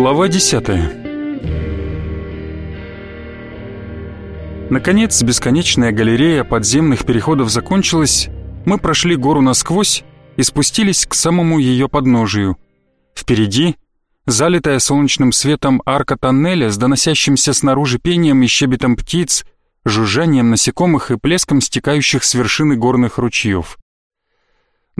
Глава 10 Наконец, бесконечная галерея подземных переходов закончилась, мы прошли гору насквозь и спустились к самому ее подножию. Впереди, залитая солнечным светом арка тоннеля с доносящимся снаружи пением и щебетом птиц, жужжанием насекомых и плеском стекающих с вершины горных ручьев.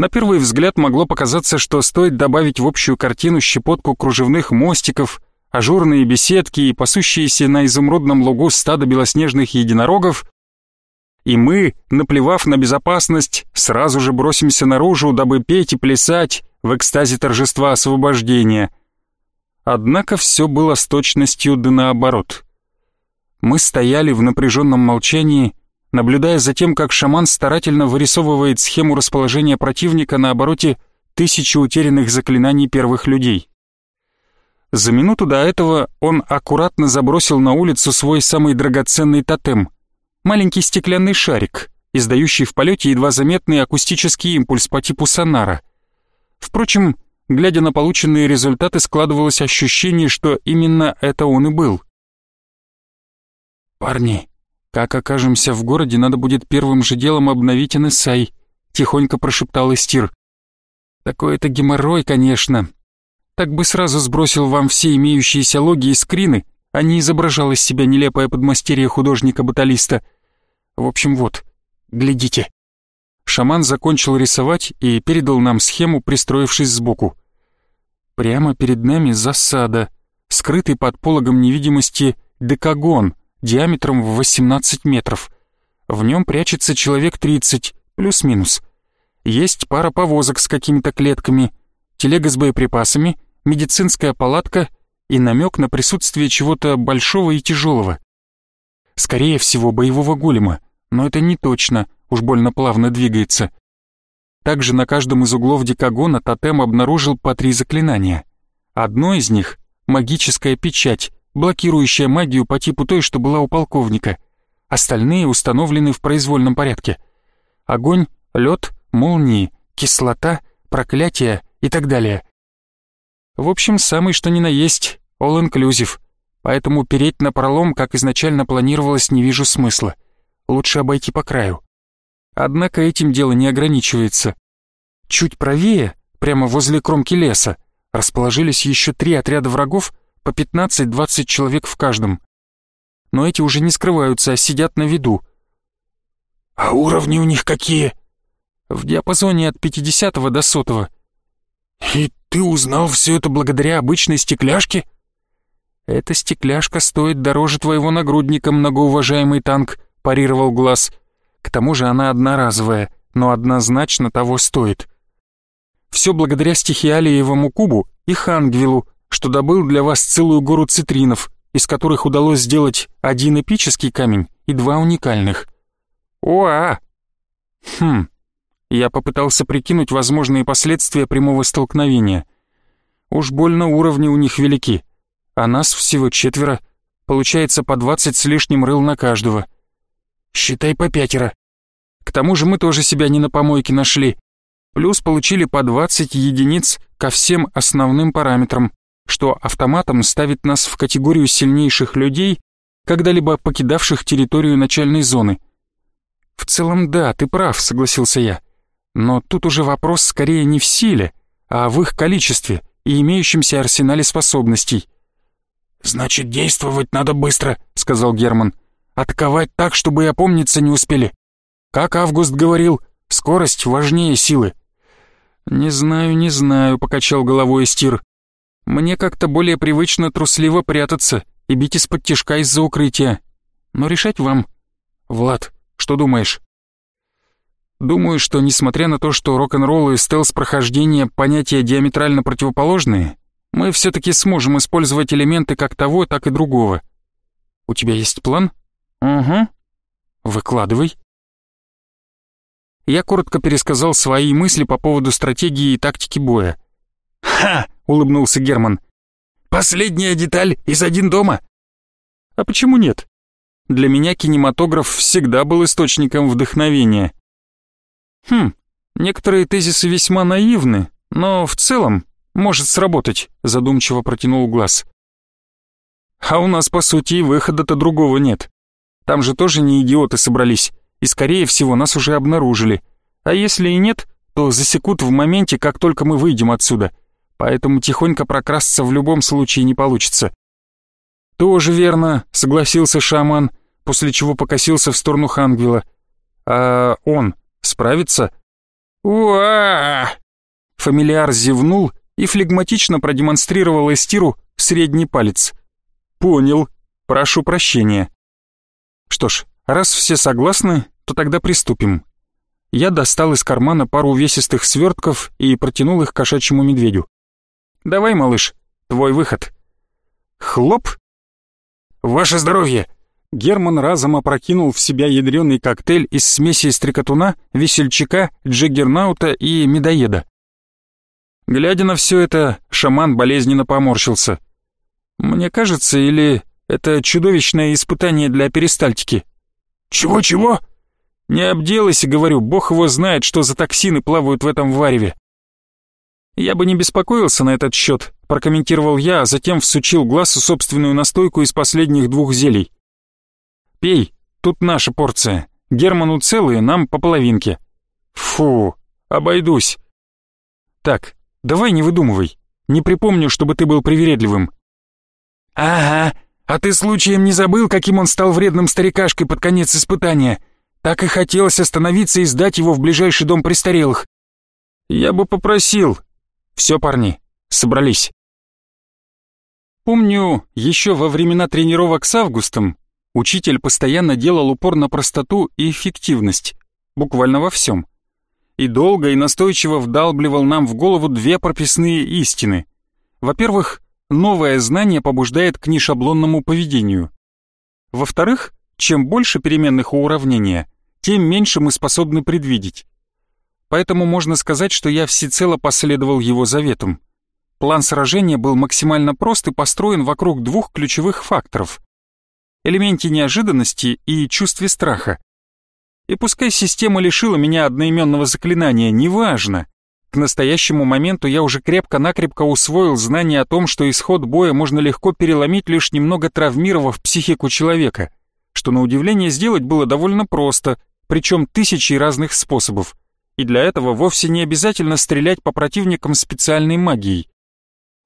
На первый взгляд могло показаться, что стоит добавить в общую картину щепотку кружевных мостиков, ажурные беседки и пасущиеся на изумрудном лугу стадо белоснежных единорогов, и мы, наплевав на безопасность, сразу же бросимся наружу, дабы петь и плясать в экстазе торжества освобождения. Однако все было с точностью да наоборот. Мы стояли в напряженном молчании, наблюдая за тем, как шаман старательно вырисовывает схему расположения противника на обороте тысячи утерянных заклинаний первых людей. За минуту до этого он аккуратно забросил на улицу свой самый драгоценный тотем — маленький стеклянный шарик, издающий в полете едва заметный акустический импульс по типу сонара. Впрочем, глядя на полученные результаты, складывалось ощущение, что именно это он и был. «Парни, как окажемся в городе, надо будет первым же делом обновить NSI», — тихонько прошептал Истир. «Такой это геморрой, конечно. Так бы сразу сбросил вам все имеющиеся логи и скрины, а не изображал из себя нелепое подмастерье художника-баталиста. В общем, вот, глядите». Шаман закончил рисовать и передал нам схему, пристроившись сбоку. Прямо перед нами засада, скрытый под пологом невидимости декагон — диаметром в 18 метров. В нем прячется человек 30, плюс-минус. Есть пара повозок с какими-то клетками, телега с боеприпасами, медицинская палатка и намек на присутствие чего-то большого и тяжелого. Скорее всего, боевого голема, но это не точно, уж больно плавно двигается. Также на каждом из углов декагона тотем обнаружил по три заклинания. Одно из них — магическая печать, блокирующая магию по типу той, что была у полковника. Остальные установлены в произвольном порядке. Огонь, лед, молнии, кислота, проклятие и так далее. В общем, самый что ни на есть, all-inclusive. Поэтому переть на пролом, как изначально планировалось, не вижу смысла. Лучше обойти по краю. Однако этим дело не ограничивается. Чуть правее, прямо возле кромки леса, расположились еще три отряда врагов, по 15-20 человек в каждом. Но эти уже не скрываются, а сидят на виду. «А уровни у них какие?» «В диапазоне от 50 до сотого». «И ты узнал все это благодаря обычной стекляшке?» «Эта стекляшка стоит дороже твоего нагрудника, многоуважаемый танк», — парировал Глаз. «К тому же она одноразовая, но однозначно того стоит». «Все благодаря стихиалиевому кубу и Хангвилу, что добыл для вас целую гору цитринов, из которых удалось сделать один эпический камень и два уникальных. Оа! Хм. Я попытался прикинуть возможные последствия прямого столкновения. Уж больно уровни у них велики, а нас всего четверо, получается по двадцать с лишним рыл на каждого. Считай по пятеро. К тому же мы тоже себя не на помойке нашли. Плюс получили по 20 единиц ко всем основным параметрам что автоматом ставит нас в категорию сильнейших людей, когда-либо покидавших территорию начальной зоны. В целом да, ты прав, согласился я. Но тут уже вопрос скорее не в силе, а в их количестве и имеющемся арсенале способностей. «Значит, действовать надо быстро», — сказал Герман. «Атаковать так, чтобы и опомниться не успели. Как Август говорил, скорость важнее силы». «Не знаю, не знаю», — покачал головой Стир. Мне как-то более привычно трусливо прятаться и бить из-под тишка из-за укрытия. Но решать вам. Влад, что думаешь? Думаю, что несмотря на то, что рок-н-ролл и стелс-прохождение понятия диаметрально противоположные, мы все-таки сможем использовать элементы как того, так и другого. У тебя есть план? Угу. Выкладывай. Я коротко пересказал свои мысли по поводу стратегии и тактики боя. «Ха!» — улыбнулся Герман. «Последняя деталь из один дома?» «А почему нет? Для меня кинематограф всегда был источником вдохновения». «Хм, некоторые тезисы весьма наивны, но в целом может сработать», — задумчиво протянул глаз. «А у нас, по сути, и выхода-то другого нет. Там же тоже не идиоты собрались, и, скорее всего, нас уже обнаружили. А если и нет, то засекут в моменте, как только мы выйдем отсюда. Поэтому тихонько прокрасться в любом случае не получится». «Тоже верно», — согласился шаман, после чего покосился в сторону Хангвила. «А он справится?» «Уа!» Фамильяр зевнул и флегматично продемонстрировал Эстиру средний палец. «Понял. Прошу прощения». Что ж, раз все согласны, то тогда приступим. Я достал из кармана пару увесистых свертков и протянул их кошачьему медведю. «Давай, малыш, твой выход». Хлоп! «Ваше здоровье!» Герман разом опрокинул в себя ядреный коктейль из смеси стрекотуна, весельчака, джиггернаута и медоеда. Глядя на все это, шаман болезненно поморщился. «Мне кажется, или это чудовищное испытание для перистальтики?» «Чего-чего?» «Не обделайся, говорю, бог его знает, что за токсины плавают в этом вареве». «Я бы не беспокоился на этот счет», — прокомментировал я, а затем всучил глазу собственную настойку из последних двух зелий. «Пей, тут наша порция. Герману целые, нам по половинке». «Фу, обойдусь». «Так, Давай не выдумывай. Не припомню, чтобы ты был привередливым». «Ага, а ты случаем не забыл, каким он стал вредным старикашкой под конец испытания? Так и хотелось остановиться и сдать его в ближайший дом престарелых». «Я бы попросил». «Все, парни, собрались». Помню, еще во времена тренировок с Августом учитель постоянно делал упор на простоту и эффективность, буквально во всем и долго и настойчиво вдалбливал нам в голову две прописные истины. Во-первых, новое знание побуждает к нешаблонному поведению. Во-вторых, чем больше переменных у уравнения, тем меньше мы способны предвидеть. Поэтому можно сказать, что я всецело последовал его заветам. План сражения был максимально прост и построен вокруг двух ключевых факторов. Элементе неожиданности и чувстве страха. И пускай система лишила меня одноименного заклинания, неважно. К настоящему моменту я уже крепко-накрепко усвоил знание о том, что исход боя можно легко переломить, лишь немного травмировав психику человека, что на удивление сделать было довольно просто, причем тысячи разных способов. И для этого вовсе не обязательно стрелять по противникам специальной магией.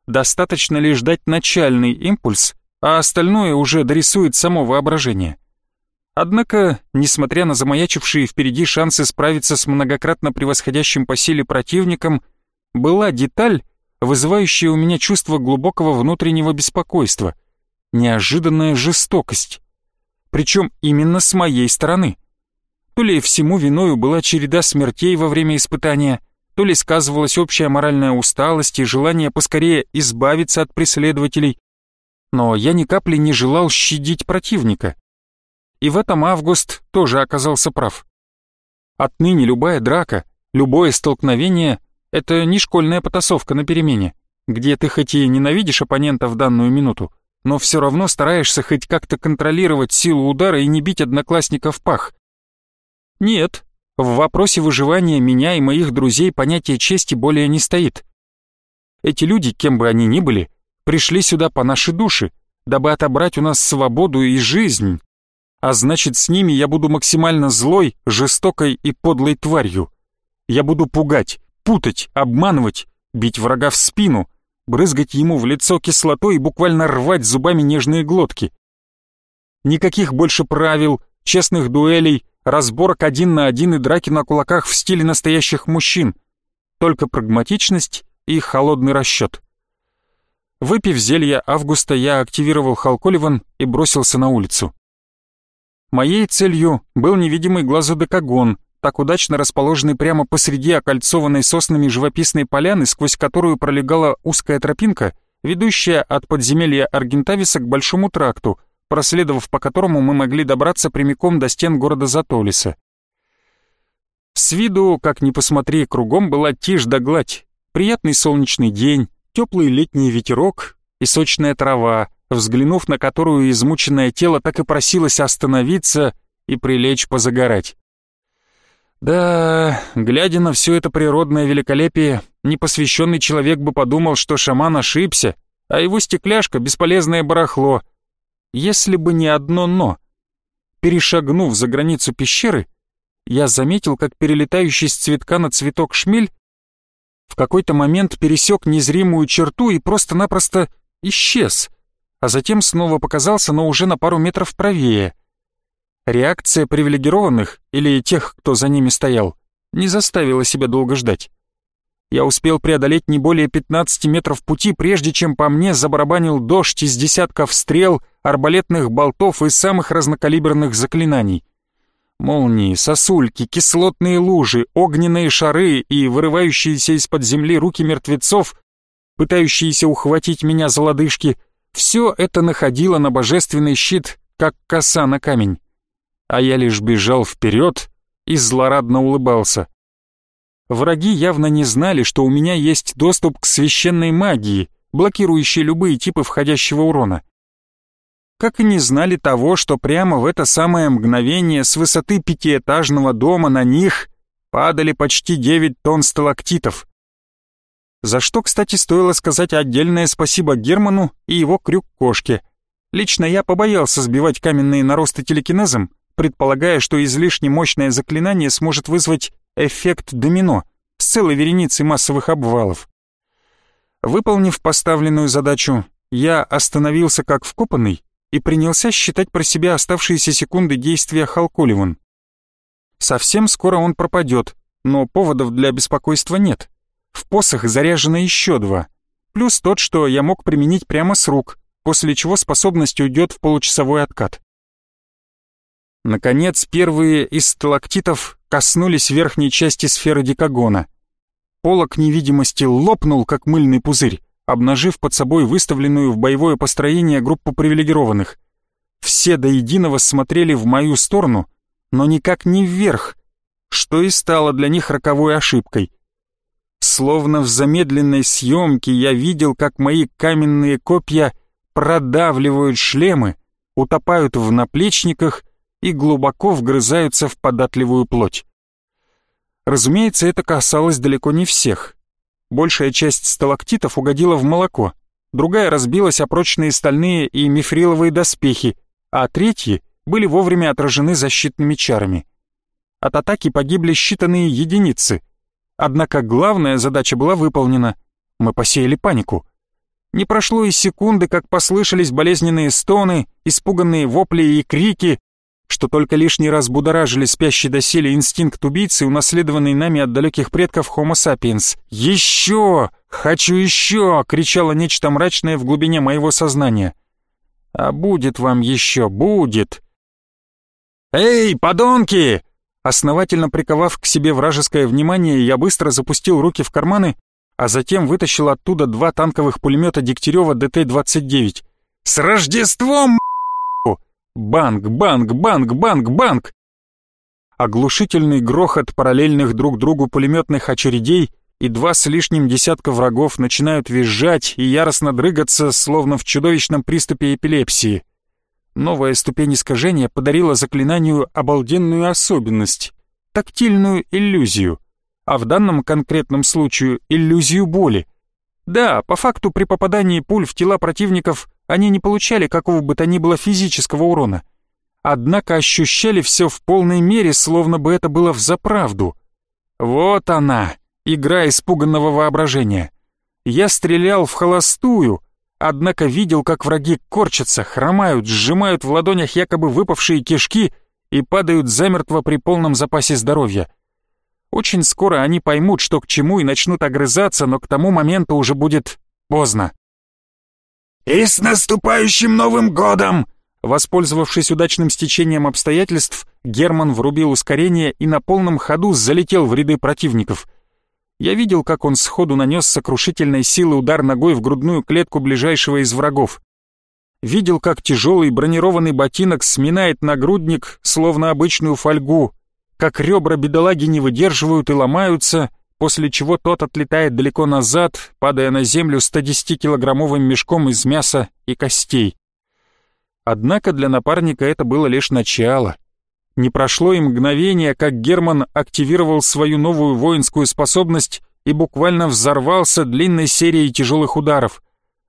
Достаточно лишь дать начальный импульс, а остальное уже дорисует само воображение. Однако, несмотря на замаячившие впереди шансы справиться с многократно превосходящим по силе противником, была деталь, вызывающая у меня чувство глубокого внутреннего беспокойства, неожиданная жестокость. Причем именно с моей стороны. То ли всему виною была череда смертей во время испытания, то ли сказывалась общая моральная усталость и желание поскорее избавиться от преследователей, но я ни капли не желал щадить противника. И в этом Август тоже оказался прав. Отныне любая драка, любое столкновение — это не школьная потасовка на перемене, где ты хоть и ненавидишь оппонента в данную минуту, но все равно стараешься хоть как-то контролировать силу удара и не бить одноклассника в пах. Нет, в вопросе выживания меня и моих друзей понятие чести более не стоит. Эти люди, кем бы они ни были, пришли сюда по нашей душе, дабы отобрать у нас свободу и жизнь а значит, с ними я буду максимально злой, жестокой и подлой тварью. Я буду пугать, путать, обманывать, бить врага в спину, брызгать ему в лицо кислотой и буквально рвать зубами нежные глотки. Никаких больше правил, честных дуэлей, разборок один на один и драки на кулаках в стиле настоящих мужчин. Только прагматичность и холодный расчет. Выпив зелье Августа, я активировал Халколиван и бросился на улицу. Моей целью был невидимый глазу декагон, так удачно расположенный прямо посреди окольцованной соснами живописной поляны, сквозь которую пролегала узкая тропинка, ведущая от подземелья Аргентависа к Большому тракту, проследовав по которому мы могли добраться прямиком до стен города Затолиса. С виду, как ни посмотри, кругом была тишь да гладь, приятный солнечный день, теплый летний ветерок и сочная трава, взглянув на которую измученное тело так и просилось остановиться и прилечь позагорать. Да, глядя на все это природное великолепие, Непосвященный человек бы подумал, что шаман ошибся, а его стекляшка — бесполезное барахло. Если бы не одно «но». Перешагнув за границу пещеры, я заметил, как перелетающий с цветка на цветок шмель в какой-то момент пересек незримую черту и просто-напросто исчез, а затем снова показался, но уже на пару метров правее. Реакция привилегированных, или тех, кто за ними стоял, не заставила себя долго ждать. Я успел преодолеть не более 15 метров пути, прежде чем по мне забарабанил дождь из десятков стрел, арбалетных болтов и самых разнокалиберных заклинаний. Молнии, сосульки, кислотные лужи, огненные шары и вырывающиеся из-под земли руки мертвецов, пытающиеся ухватить меня за лодыжки, все это находило на божественный щит, как коса на камень. А я лишь бежал вперед и злорадно улыбался. Враги явно не знали, что у меня есть доступ к священной магии, блокирующей любые типы входящего урона. Как и не знали того, что прямо в это самое мгновение с высоты пятиэтажного дома на них падали почти 9 тонн сталактитов. За что, кстати, стоило сказать отдельное спасибо Герману и его крюк-кошке. Лично я побоялся сбивать каменные наросты телекинезом, предполагая, что излишне мощное заклинание сможет вызвать эффект домино с целой вереницей массовых обвалов. Выполнив поставленную задачу, я остановился как вкопанный и принялся считать про себя оставшиеся секунды действия Халкуливан. Совсем скоро он пропадет, но поводов для беспокойства нет. В посох заряжено еще два, плюс тот, что я мог применить прямо с рук, после чего способность уйдет в получасовой откат. Наконец, первые из сталактитов коснулись верхней части сферы дикогона. Полок невидимости лопнул, как мыльный пузырь, обнажив под собой выставленную в боевое построение группу привилегированных. Все до единого смотрели в мою сторону, но никак не вверх, что и стало для них роковой ошибкой. Словно в замедленной съемке я видел, как мои каменные копья продавливают шлемы, утопают в наплечниках и глубоко вгрызаются в податливую плоть. Разумеется, это касалось далеко не всех. Большая часть сталактитов угодила в молоко, другая разбилась о прочные стальные и мифриловые доспехи, а третьи были вовремя отражены защитными чарами. От атаки погибли считанные единицы, однако главная задача была выполнена. Мы посеяли панику. Не прошло и секунды, как послышались болезненные стоны, испуганные вопли и крики, что только лишний раз будоражили спящий доселе инстинкт убийцы, унаследованный нами от далеких предков Homo sapiens. «Еще! Хочу еще!» — кричало нечто мрачное в глубине моего сознания. «А будет вам еще, будет!» «Эй, подонки!» Основательно приковав к себе вражеское внимание, я быстро запустил руки в карманы, а затем вытащил оттуда два танковых пулемета Дегтярева ДТ-29. «С Рождеством, Банк, банк, банк, банк, банк! Оглушительный грохот параллельных друг другу пулеметных очередей и два с лишним десятка врагов начинают визжать и яростно дрыгаться, словно в чудовищном приступе эпилепсии. Новая ступень искажения подарила заклинанию обалденную особенность — тактильную иллюзию, а в данном конкретном случае иллюзию боли. Да, по факту при попадании пуль в тела противников они не получали какого бы то ни было физического урона. Однако ощущали все в полной мере, словно бы это было взаправду. Вот она, игра испуганного воображения. Я стрелял в холостую, однако видел, как враги корчатся, хромают, сжимают в ладонях якобы выпавшие кишки и падают замертво при полном запасе здоровья. Очень скоро они поймут, что к чему, и начнут огрызаться, но к тому моменту уже будет поздно. «И с наступающим Новым годом!» Воспользовавшись удачным стечением обстоятельств, Герман врубил ускорение и на полном ходу залетел в ряды противников. Я видел, как он сходу нанес сокрушительной силы удар ногой в грудную клетку ближайшего из врагов. Видел, как тяжелый бронированный ботинок сминает нагрудник, словно обычную фольгу, как ребра бедолаги не выдерживают и ломаются — после чего тот отлетает далеко назад, падая на землю 110-килограммовым мешком из мяса и костей. Однако для напарника это было лишь начало. Не прошло и мгновение, как Герман активировал свою новую воинскую способность и буквально взорвался длинной серией тяжелых ударов.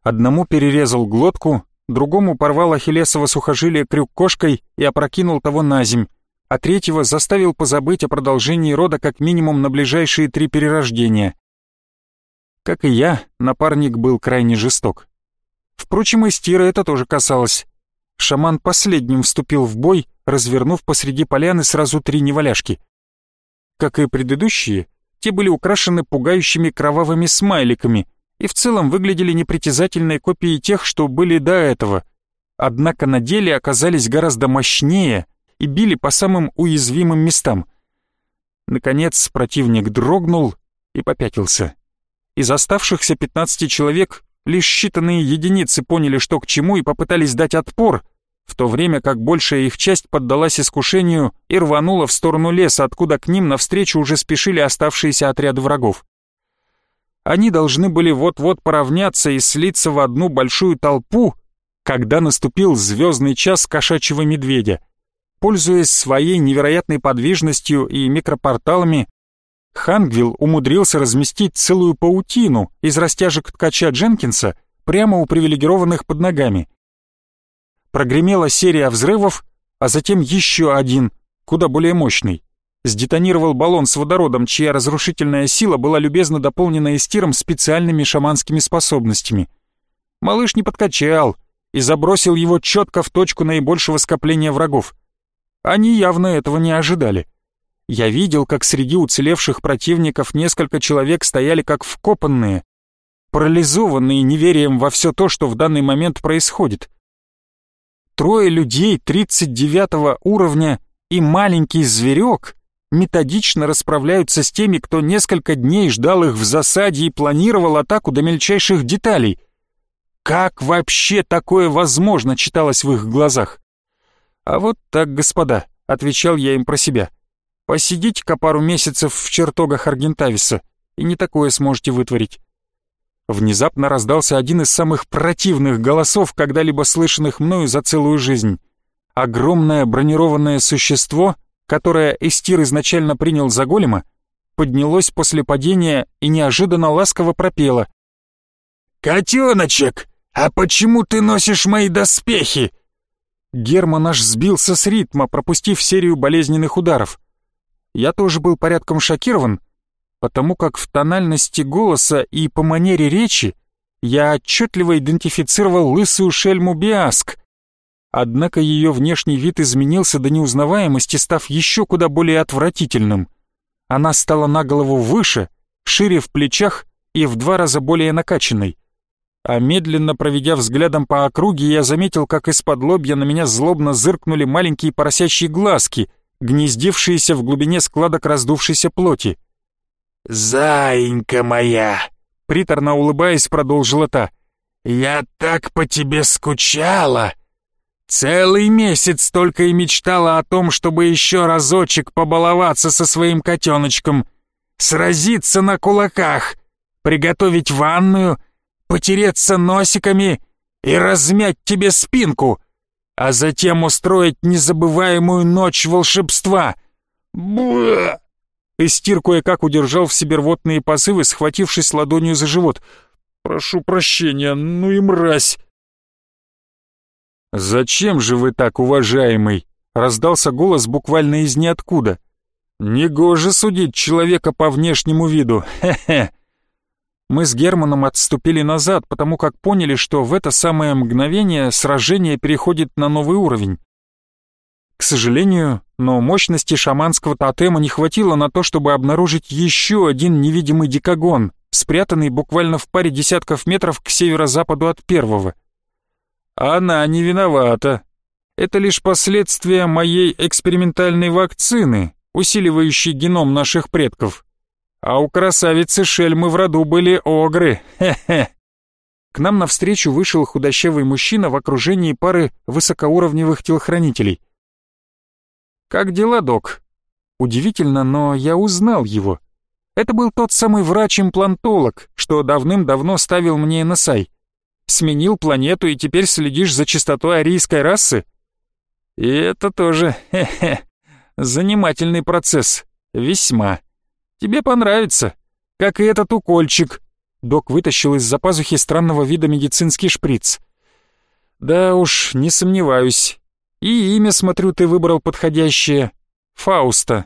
Одному перерезал глотку, другому порвал ахиллесово сухожилие крюк кошкой и опрокинул того на земь, а третьего заставил позабыть о продолжении рода как минимум на ближайшие три перерождения. Как и я, напарник был крайне жесток. Впрочем, и Стира это тоже касалось. Шаман последним вступил в бой, развернув посреди поляны сразу три неваляшки. Как и предыдущие, те были украшены пугающими кровавыми смайликами и в целом выглядели непритязательной копией тех, что были до этого, однако на деле оказались гораздо мощнее и били по самым уязвимым местам. Наконец противник дрогнул и попятился. Из оставшихся 15 человек лишь считанные единицы поняли, что к чему, и попытались дать отпор, в то время как большая их часть поддалась искушению и рванула в сторону леса, откуда к ним навстречу уже спешили оставшиеся отряды врагов. Они должны были вот-вот поравняться и слиться в одну большую толпу, когда наступил звездный час кошачьего медведя. Пользуясь своей невероятной подвижностью и микропорталами, Хангвилл умудрился разместить целую паутину из растяжек ткача Дженкинса прямо у привилегированных под ногами. Прогремела серия взрывов, а затем еще один, куда более мощный. Сдетонировал баллон с водородом, чья разрушительная сила была любезно дополнена эстиром специальными шаманскими способностями. Малыш не подкачал и забросил его четко в точку наибольшего скопления врагов. Они явно этого не ожидали. Я видел, как среди уцелевших противников несколько человек стояли как вкопанные, парализованные неверием во все то, что в данный момент происходит. Трое людей 39 уровня и маленький зверек методично расправляются с теми, кто несколько дней ждал их в засаде и планировал атаку до мельчайших деталей. Как вообще такое возможно, читалось в их глазах? А вот так, господа, отвечал я им про себя. Посидите-ка пару месяцев в чертогах Аргентависа, и не такое сможете вытворить. Внезапно раздался один из самых противных голосов, когда-либо слышанных мною за целую жизнь. Огромное бронированное существо, которое Эстир изначально принял за голема, поднялось после падения и неожиданно ласково пропело. «Котеночек, а почему ты носишь мои доспехи?» Герман аж сбился с ритма, пропустив серию болезненных ударов я тоже был порядком шокирован, потому как в тональности голоса и по манере речи я отчетливо идентифицировал лысую шельму Биаск. Однако ее внешний вид изменился до неузнаваемости, став еще куда более отвратительным. Она стала на голову выше, шире в плечах и в два раза более накачанной. А медленно проведя взглядом по округе, я заметил, как из-под лобья на меня злобно зыркнули маленькие поросячьи глазки — гнездившиеся в глубине складок раздувшейся плоти. «Заинька моя!» — приторно улыбаясь, продолжила та. «Я так по тебе скучала! Целый месяц только и мечтала о том, чтобы еще разочек побаловаться со своим котеночком, сразиться на кулаках, приготовить ванную, потереться носиками и размять тебе спинку, а затем устроить незабываемую ночь волшебства. Буа! Эстир кое-как удержал в себе рвотные позывы, схватившись ладонью за живот. «Прошу прощения, ну и мразь!» «Зачем же вы так, уважаемый?» — раздался голос буквально из ниоткуда. «Негоже судить человека по внешнему виду, хе-хе!» Мы с Германом отступили назад, потому как поняли, что в это самое мгновение сражение переходит на новый уровень. К сожалению, но мощности шаманского тотема не хватило на то, чтобы обнаружить еще один невидимый дикогон, спрятанный буквально в паре десятков метров к северо-западу от первого. Она не виновата. Это лишь последствия моей экспериментальной вакцины, усиливающей геном наших предков а у красавицы Шельмы в роду были огры, хе-хе. К нам навстречу вышел худощавый мужчина в окружении пары высокоуровневых телохранителей. «Как дела, док?» Удивительно, но я узнал его. Это был тот самый врач-имплантолог, что давным-давно ставил мне NSI. Сменил планету и теперь следишь за чистотой арийской расы? И это тоже, хе-хе, занимательный процесс, весьма. Тебе понравится. как и этот укольчик. Док вытащил из-за пазухи странного вида медицинский шприц. Да уж, не сомневаюсь. И имя, смотрю, ты выбрал подходящее. Фауста.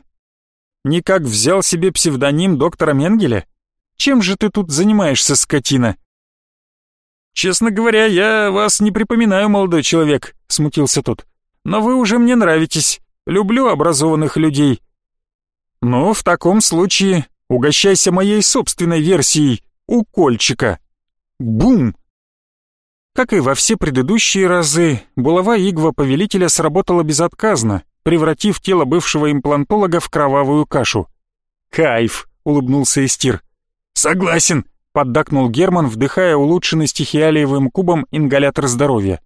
Никак взял себе псевдоним доктора Менгеля? Чем же ты тут занимаешься, скотина? Честно говоря, я вас не припоминаю, молодой человек, смутился тот. Но вы уже мне нравитесь. Люблю образованных людей. Ну, в таком случае угощайся моей собственной версией укольчика. Бум! Как и во все предыдущие разы, булава игва повелителя сработала безотказно, превратив тело бывшего имплантолога в кровавую кашу. «Кайф!» — улыбнулся Эстир. «Согласен!» — поддакнул Герман, вдыхая улучшенный стихиалиевым кубом ингалятор здоровья.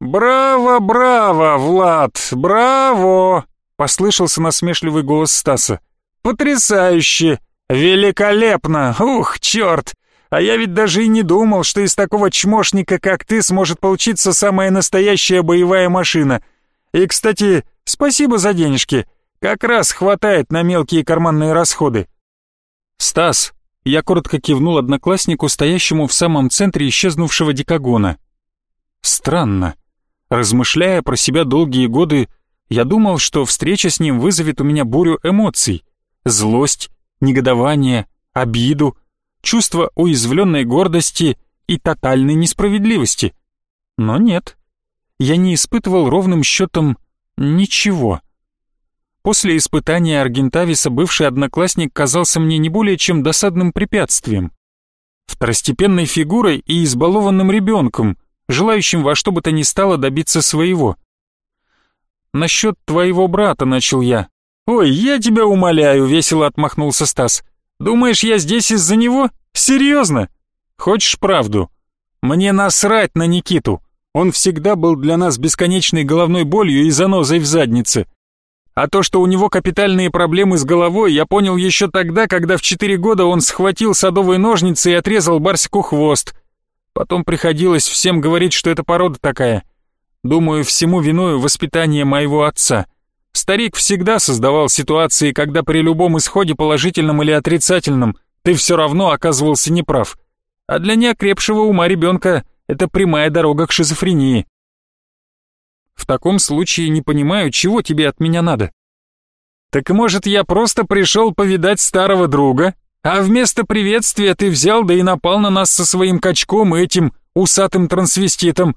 «Браво, браво, Влад, браво!» — послышался насмешливый голос Стаса. «Потрясающе! Великолепно! Ух, черт! А я ведь даже и не думал, что из такого чмошника, как ты, сможет получиться самая настоящая боевая машина. И, кстати, спасибо за денежки. Как раз хватает на мелкие карманные расходы». «Стас!» — я коротко кивнул однокласснику, стоящему в самом центре исчезнувшего дикогона. «Странно. Размышляя про себя долгие годы, я думал, что встреча с ним вызовет у меня бурю эмоций. Злость, негодование, обиду, чувство уязвленной гордости и тотальной несправедливости. Но нет, я не испытывал ровным счетом ничего. После испытания Аргентависа бывший одноклассник казался мне не более чем досадным препятствием. Второстепенной фигурой и избалованным ребенком, желающим во что бы то ни стало добиться своего. «Насчет твоего брата», — начал я. «Ой, я тебя умоляю», — весело отмахнулся Стас. «Думаешь, я здесь из-за него? Серьезно? Хочешь правду? Мне насрать на Никиту. Он всегда был для нас бесконечной головной болью и занозой в заднице. А то, что у него капитальные проблемы с головой, я понял еще тогда, когда в четыре года он схватил садовые ножницы и отрезал Барсику хвост. Потом приходилось всем говорить, что это порода такая. Думаю, всему виною воспитание моего отца. Старик всегда создавал ситуации, когда при любом исходе положительном или отрицательном ты все равно оказывался неправ. А для неокрепшего ума ребенка это прямая дорога к шизофрении. В таком случае не понимаю, чего тебе от меня надо. Так может, я просто пришел повидать старого друга, а вместо приветствия ты взял да и напал на нас со своим качком и этим усатым трансвеститом.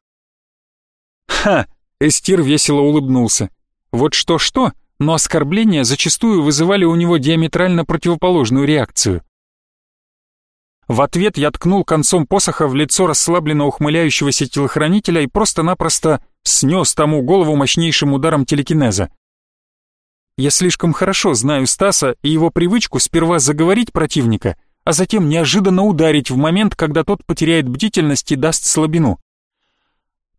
Ха, Эстир весело улыбнулся. Вот что-что, но оскорбления зачастую вызывали у него диаметрально противоположную реакцию. В ответ я ткнул концом посоха в лицо расслабленно ухмыляющегося телохранителя и просто-напросто снес тому голову мощнейшим ударом телекинеза. Я слишком хорошо знаю Стаса и его привычку сперва заговорить противника, а затем неожиданно ударить в момент, когда тот потеряет бдительность и даст слабину.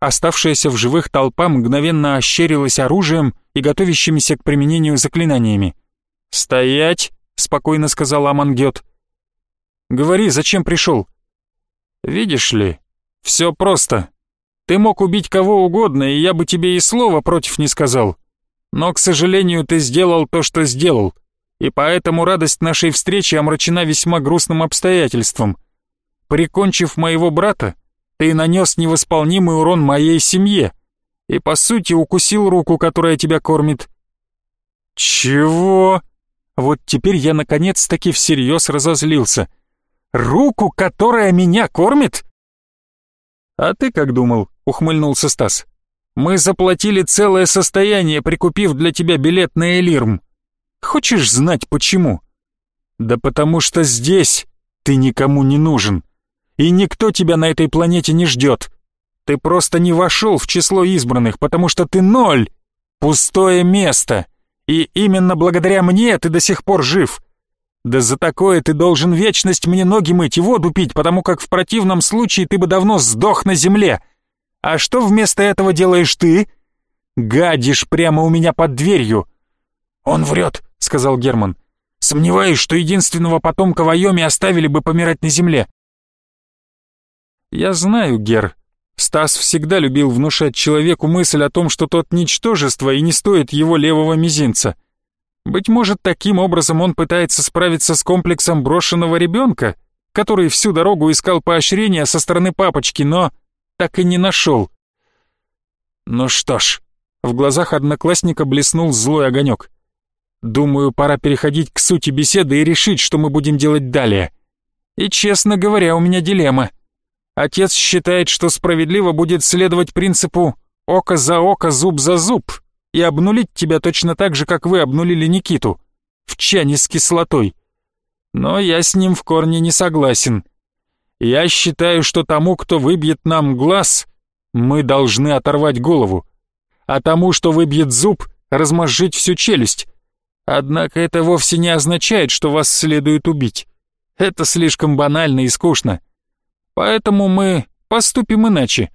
Оставшаяся в живых толпа мгновенно ощерилась оружием и готовящимися к применению заклинаниями. «Стоять!» — спокойно сказал Амангет. «Говори, зачем пришел?» «Видишь ли, все просто. Ты мог убить кого угодно, и я бы тебе и слова против не сказал. Но, к сожалению, ты сделал то, что сделал, и поэтому радость нашей встречи омрачена весьма грустным обстоятельством. Прикончив моего брата, ты нанес невосполнимый урон моей семье и, по сути, укусил руку, которая тебя кормит». «Чего?» Вот теперь я наконец-таки всерьез разозлился. «Руку, которая меня кормит?» «А ты как думал?» — ухмыльнулся Стас. Мы заплатили целое состояние, прикупив для тебя билет на Элирм. Хочешь знать почему? Да потому что здесь ты никому не нужен. И никто тебя на этой планете не ждет. Ты просто не вошел в число избранных, потому что ты ноль. Пустое место. И именно благодаря мне ты до сих пор жив. Да за такое ты должен вечность мне ноги мыть и воду пить, потому как в противном случае ты бы давно сдох на земле. А что вместо этого делаешь ты? Гадишь прямо у меня под дверью. Он врет, сказал Герман. Сомневаюсь, что единственного потомка Вайоми оставили бы помирать на земле. Я знаю, Гер. Стас всегда любил внушать человеку мысль о том, что тот ничтожество и не стоит его левого мизинца. Быть может, таким образом он пытается справиться с комплексом брошенного ребенка, который всю дорогу искал поощрения со стороны папочки, но так и не нашел. Ну что ж, в глазах одноклассника блеснул злой огонек. Думаю, пора переходить к сути беседы и решить, что мы будем делать далее. И, честно говоря, у меня дилемма. Отец считает, что справедливо будет следовать принципу «око за око, зуб за зуб» и обнулить тебя точно так же, как вы обнулили Никиту, в чане с кислотой. Но я с ним в корне не согласен. Я считаю, что тому, кто выбьет нам глаз, мы должны оторвать голову, а тому, что выбьет зуб, размозжить всю челюсть. Однако это вовсе не означает, что вас следует убить. Это слишком банально и скучно. Поэтому мы поступим иначе.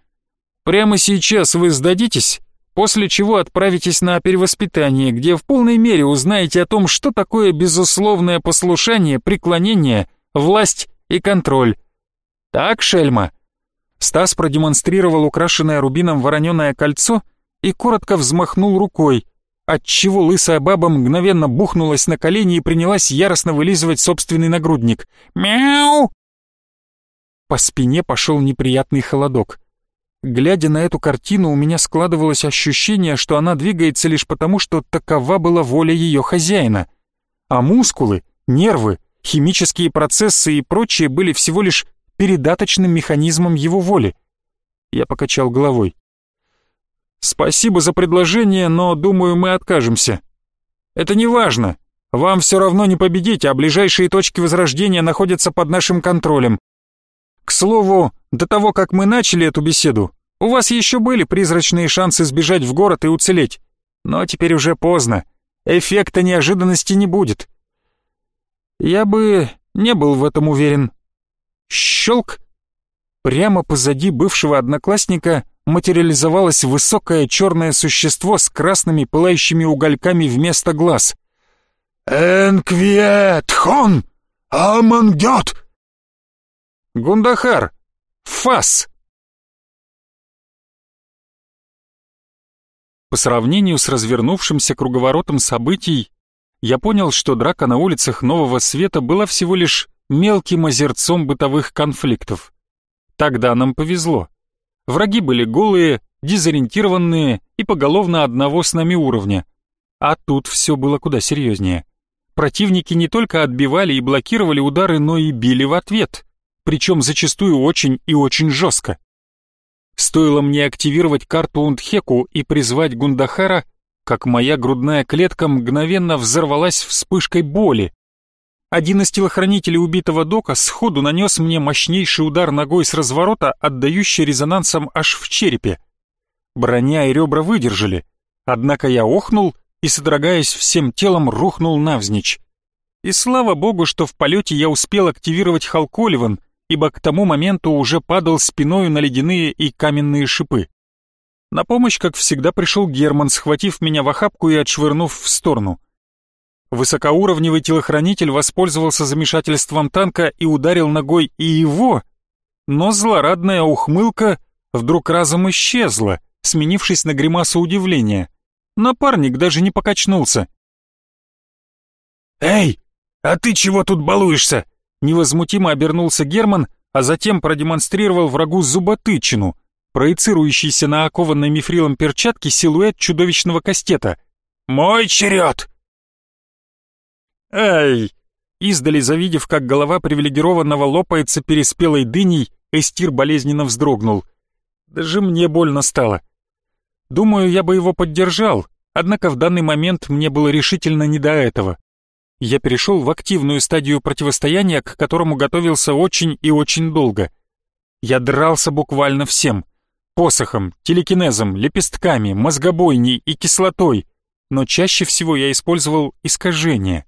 Прямо сейчас вы сдадитесь, после чего отправитесь на перевоспитание, где в полной мере узнаете о том, что такое безусловное послушание, преклонение, власть и контроль. Так, Шельма?» Стас продемонстрировал украшенное рубином вороненое кольцо и коротко взмахнул рукой, отчего лысая баба мгновенно бухнулась на колени и принялась яростно вылизывать собственный нагрудник. «Мяу!» По спине пошел неприятный холодок. Глядя на эту картину, у меня складывалось ощущение, что она двигается лишь потому, что такова была воля ее хозяина. А мускулы, нервы, химические процессы и прочее были всего лишь передаточным механизмом его воли. Я покачал головой. «Спасибо за предложение, но, думаю, мы откажемся. Это не важно. Вам все равно не победить, а ближайшие точки возрождения находятся под нашим контролем. К слову, до того, как мы начали эту беседу, у вас еще были призрачные шансы сбежать в город и уцелеть. Но теперь уже поздно. Эффекта неожиданности не будет. Я бы не был в этом уверен. Щелк! Прямо позади бывшего одноклассника материализовалось высокое черное существо с красными пылающими угольками вместо глаз. «Энквиет хон! Амангет!» «Гундахар! Фас!» По сравнению с развернувшимся круговоротом событий, я понял, что драка на улицах Нового Света была всего лишь мелким озерцом бытовых конфликтов. Тогда нам повезло. Враги были голые, дезориентированные и поголовно одного с нами уровня. А тут все было куда серьезнее. Противники не только отбивали и блокировали удары, но и били в ответ, причем зачастую очень и очень жестко. Стоило мне активировать карту Ундхеку и призвать Гундахара, как моя грудная клетка мгновенно взорвалась вспышкой боли, один из телохранителей убитого Дока сходу нанес мне мощнейший удар ногой с разворота, отдающий резонансом аж в черепе. Броня и ребра выдержали, однако я охнул и, содрогаясь всем телом, рухнул навзничь. И слава богу, что в полете я успел активировать Халколиван, ибо к тому моменту уже падал спиною на ледяные и каменные шипы. На помощь, как всегда, пришел Герман, схватив меня в охапку и отшвырнув в сторону. Высокоуровневый телохранитель воспользовался замешательством танка и ударил ногой и его, но злорадная ухмылка вдруг разом исчезла, сменившись на гримасу удивления. Напарник даже не покачнулся. «Эй, а ты чего тут балуешься?» Невозмутимо обернулся Герман, а затем продемонстрировал врагу зуботычину, проецирующийся на окованной мифрилом перчатке силуэт чудовищного кастета. «Мой черед!» «Ай!» Издали завидев, как голова привилегированного лопается переспелой дыней, Эстир болезненно вздрогнул. Даже мне больно стало. Думаю, я бы его поддержал, однако в данный момент мне было решительно не до этого. Я перешел в активную стадию противостояния, к которому готовился очень и очень долго. Я дрался буквально всем. Посохом, телекинезом, лепестками, мозгобойней и кислотой, но чаще всего я использовал искажения.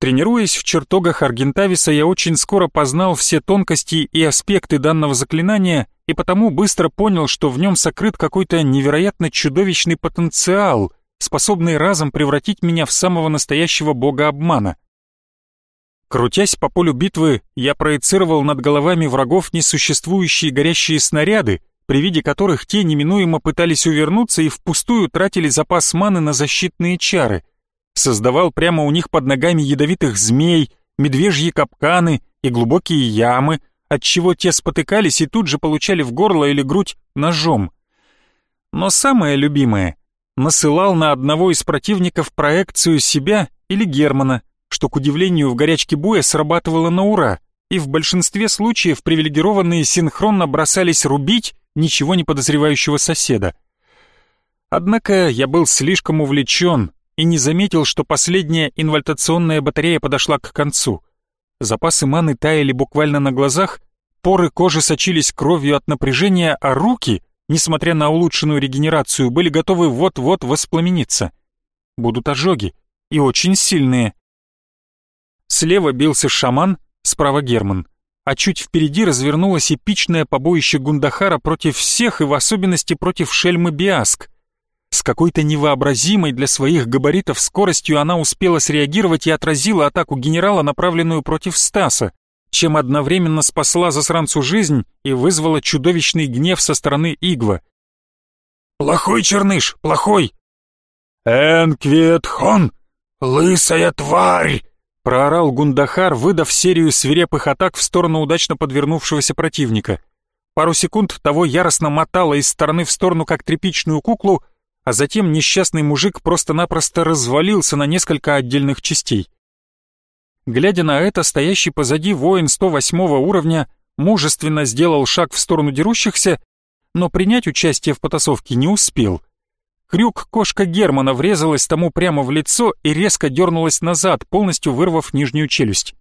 Тренируясь в чертогах Аргентависа, я очень скоро познал все тонкости и аспекты данного заклинания и потому быстро понял, что в нем сокрыт какой-то невероятно чудовищный потенциал, способный разом превратить меня в самого настоящего бога обмана. Крутясь по полю битвы, я проецировал над головами врагов несуществующие горящие снаряды, при виде которых те неминуемо пытались увернуться и впустую тратили запас маны на защитные чары — создавал прямо у них под ногами ядовитых змей, медвежьи капканы и глубокие ямы, отчего те спотыкались и тут же получали в горло или грудь ножом. Но самое любимое — насылал на одного из противников проекцию себя или Германа, что, к удивлению, в горячке боя срабатывало на ура, и в большинстве случаев привилегированные синхронно бросались рубить ничего не подозревающего соседа. Однако я был слишком увлечен и не заметил, что последняя инвальтационная батарея подошла к концу. Запасы маны таяли буквально на глазах, поры кожи сочились кровью от напряжения, а руки, несмотря на улучшенную регенерацию, были готовы вот-вот воспламениться. Будут ожоги, и очень сильные. Слева бился шаман, справа Герман, а чуть впереди развернулось эпичное побоище Гундахара против всех и в особенности против шельмы Биаск. С какой-то невообразимой для своих габаритов скоростью она успела среагировать и отразила атаку генерала, направленную против Стаса, чем одновременно спасла засранцу жизнь и вызвала чудовищный гнев со стороны Игва. «Плохой черныш, плохой!» «Энквиетхон, лысая тварь!» проорал Гундахар, выдав серию свирепых атак в сторону удачно подвернувшегося противника. Пару секунд того яростно мотало из стороны в сторону, как тряпичную куклу, а затем несчастный мужик просто-напросто развалился на несколько отдельных частей. Глядя на это, стоящий позади воин 108 уровня мужественно сделал шаг в сторону дерущихся, но принять участие в потасовке не успел. Крюк-кошка Германа врезалась тому прямо в лицо и резко дернулась назад, полностью вырвав нижнюю челюсть.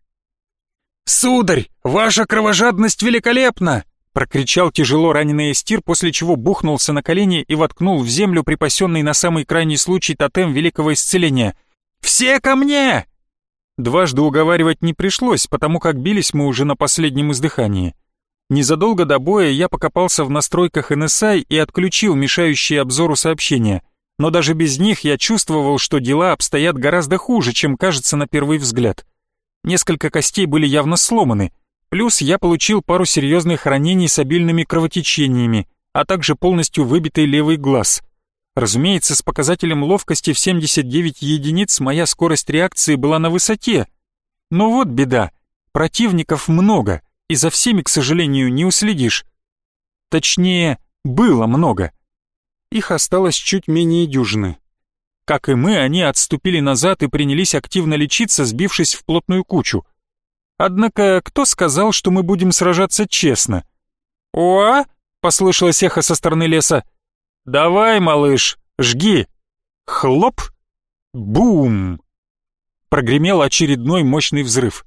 «Сударь, ваша кровожадность великолепна!» Прокричал тяжело раненый Эстир, после чего бухнулся на колени и воткнул в землю припасенный на самый крайний случай тотем великого исцеления. «Все ко мне!» Дважды уговаривать не пришлось, потому как бились мы уже на последнем издыхании. Незадолго до боя я покопался в настройках NSI и отключил мешающие обзору сообщения, но даже без них я чувствовал, что дела обстоят гораздо хуже, чем кажется на первый взгляд. Несколько костей были явно сломаны — Плюс я получил пару серьезных ранений с обильными кровотечениями, а также полностью выбитый левый глаз. Разумеется, с показателем ловкости в 79 единиц моя скорость реакции была на высоте. Но вот беда, противников много, и за всеми, к сожалению, не уследишь. Точнее, было много. Их осталось чуть менее дюжины. Как и мы, они отступили назад и принялись активно лечиться, сбившись в плотную кучу. Однако кто сказал, что мы будем сражаться честно? «О!» — послышалось эхо со стороны леса. «Давай, малыш, жги!» Хлоп! Бум! Прогремел очередной мощный взрыв.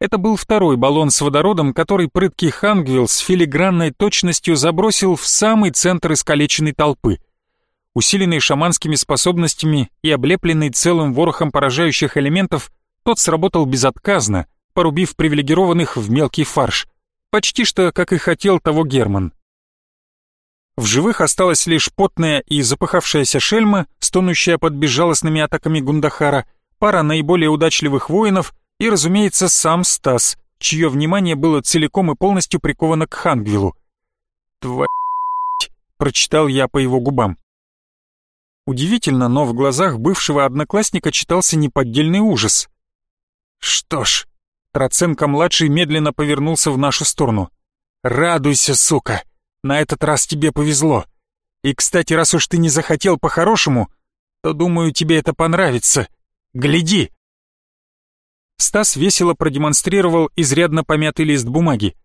Это был второй баллон с водородом, который прыткий Хангвилл с филигранной точностью забросил в самый центр искалеченной толпы. Усиленный шаманскими способностями и облепленный целым ворохом поражающих элементов, тот сработал безотказно — порубив привилегированных в мелкий фарш. Почти что, как и хотел того Герман. В живых осталась лишь потная и запыхавшаяся шельма, стонущая под безжалостными атаками Гундахара, пара наиболее удачливых воинов и, разумеется, сам Стас, чье внимание было целиком и полностью приковано к Хангвилу. «Твою прочитал я по его губам. Удивительно, но в глазах бывшего одноклассника читался неподдельный ужас. «Что ж, Троценко-младший медленно повернулся в нашу сторону. «Радуйся, сука! На этот раз тебе повезло. И, кстати, раз уж ты не захотел по-хорошему, то, думаю, тебе это понравится. Гляди!» Стас весело продемонстрировал изрядно помятый лист бумаги.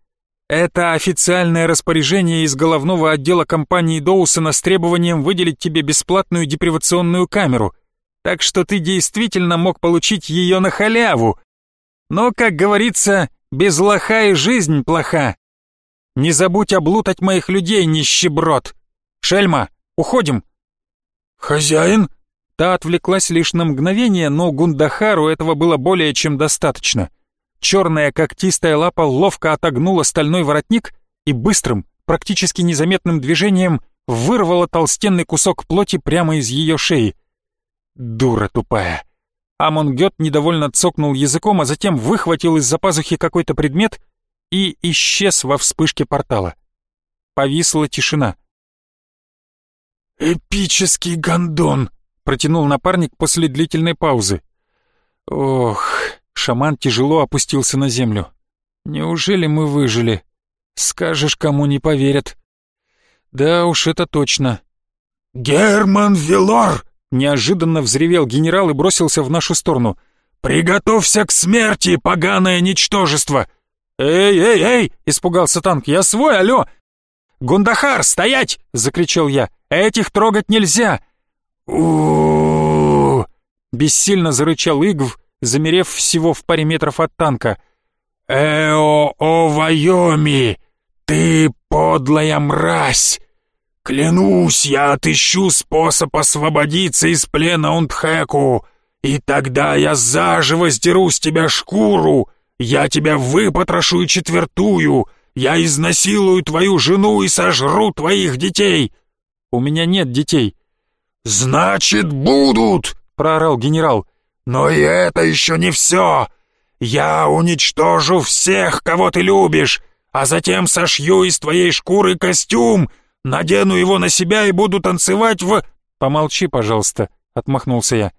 «Это официальное распоряжение из головного отдела компании Доусона с требованием выделить тебе бесплатную депривационную камеру, так что ты действительно мог получить ее на халяву, но, как говорится, без лоха и жизнь плоха. Не забудь облутать моих людей, нищеброд. Шельма, уходим. Хозяин? Та отвлеклась лишь на мгновение, но Гундахару этого было более чем достаточно. Черная когтистая лапа ловко отогнула стальной воротник и быстрым, практически незаметным движением вырвала толстенный кусок плоти прямо из ее шеи. Дура тупая. Амонгет недовольно цокнул языком, а затем выхватил из-за пазухи какой-то предмет и исчез во вспышке портала. Повисла тишина. «Эпический гондон!» протянул напарник после длительной паузы. Ох, шаман тяжело опустился на землю. Неужели мы выжили? Скажешь, кому не поверят. Да уж, это точно. «Герман Вилор!» — неожиданно взревел генерал и бросился в нашу сторону. «Приготовься к смерти, поганое ничтожество!» «Эй, эй, эй!» — испугался танк. «Я свой, алло!» «Гундахар, стоять!» — закричал я. «Этих трогать нельзя!» у Бессильно зарычал Игв, замерев всего в паре метров от танка. «Эо-о, Вайоми! Ты подлая мразь! Клянусь, я отыщу способ освободиться из плена Унтхэку, и тогда я заживо сдеру с тебя шкуру, я тебя выпотрошу и четвертую, я изнасилую твою жену и сожру твоих детей!» «У меня нет детей». «Значит, будут!» — проорал генерал. «Но и это еще не все! Я уничтожу всех, кого ты любишь, а затем сошью из твоей шкуры костюм, надену его на себя и буду танцевать в...» «Помолчи, пожалуйста», — отмахнулся я.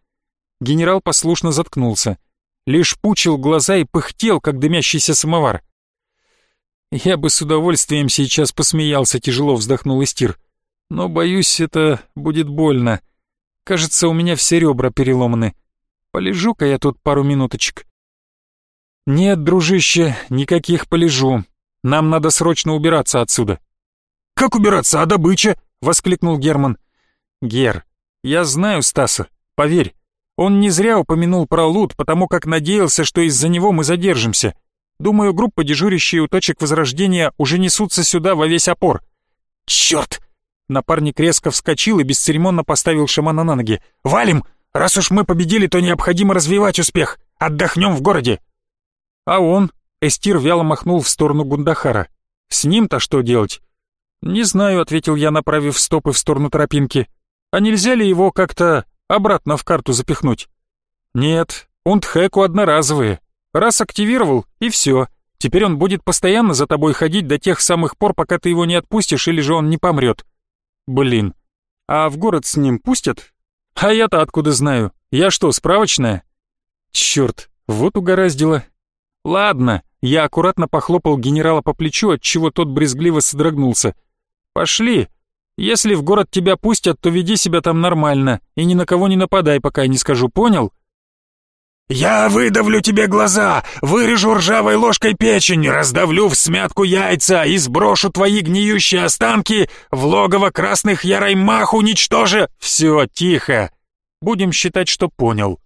Генерал послушно заткнулся. Лишь пучил глаза и пыхтел, как дымящийся самовар. «Я бы с удовольствием сейчас посмеялся», — тяжело вздохнул Истир. «Но, боюсь, это будет больно. Кажется, у меня все ребра переломаны. Полежу-ка я тут пару минуточек». «Нет, дружище, никаких полежу. Нам надо срочно убираться отсюда». «Как убираться, а добыча?» — воскликнул Герман. «Гер, я знаю Стаса, поверь. Он не зря упомянул про лут, потому как надеялся, что из-за него мы задержимся. Думаю, группа дежурящие у точек возрождения уже несутся сюда во весь опор». «Черт!» Напарник резко вскочил и бесцеремонно поставил шамана на ноги. «Валим! Раз уж мы победили, то необходимо развивать успех. Отдохнем в городе. А он, Эстир вяло махнул в сторону Гундахара. С ним-то что делать? Не знаю, ответил я, направив стопы в сторону тропинки. А нельзя ли его как-то обратно в карту запихнуть? Нет, Унтхэку одноразовые. Раз активировал, и все. Теперь он будет постоянно за тобой ходить до тех самых пор, пока ты его не отпустишь или же он не помрет. Блин. А в город с ним пустят? А я-то откуда знаю? Я что, справочная? Черт, вот угораздило. «Ладно», — я аккуратно похлопал генерала по плечу, от чего тот брезгливо содрогнулся. «Пошли. Если в город тебя пустят, то веди себя там нормально и ни на кого не нападай, пока я не скажу, понял?» «Я выдавлю тебе глаза, вырежу ржавой ложкой печень, раздавлю в смятку яйца и сброшу твои гниющие останки в логово красных яраймах уничтожи...» «Все, тихо. Будем считать, что понял».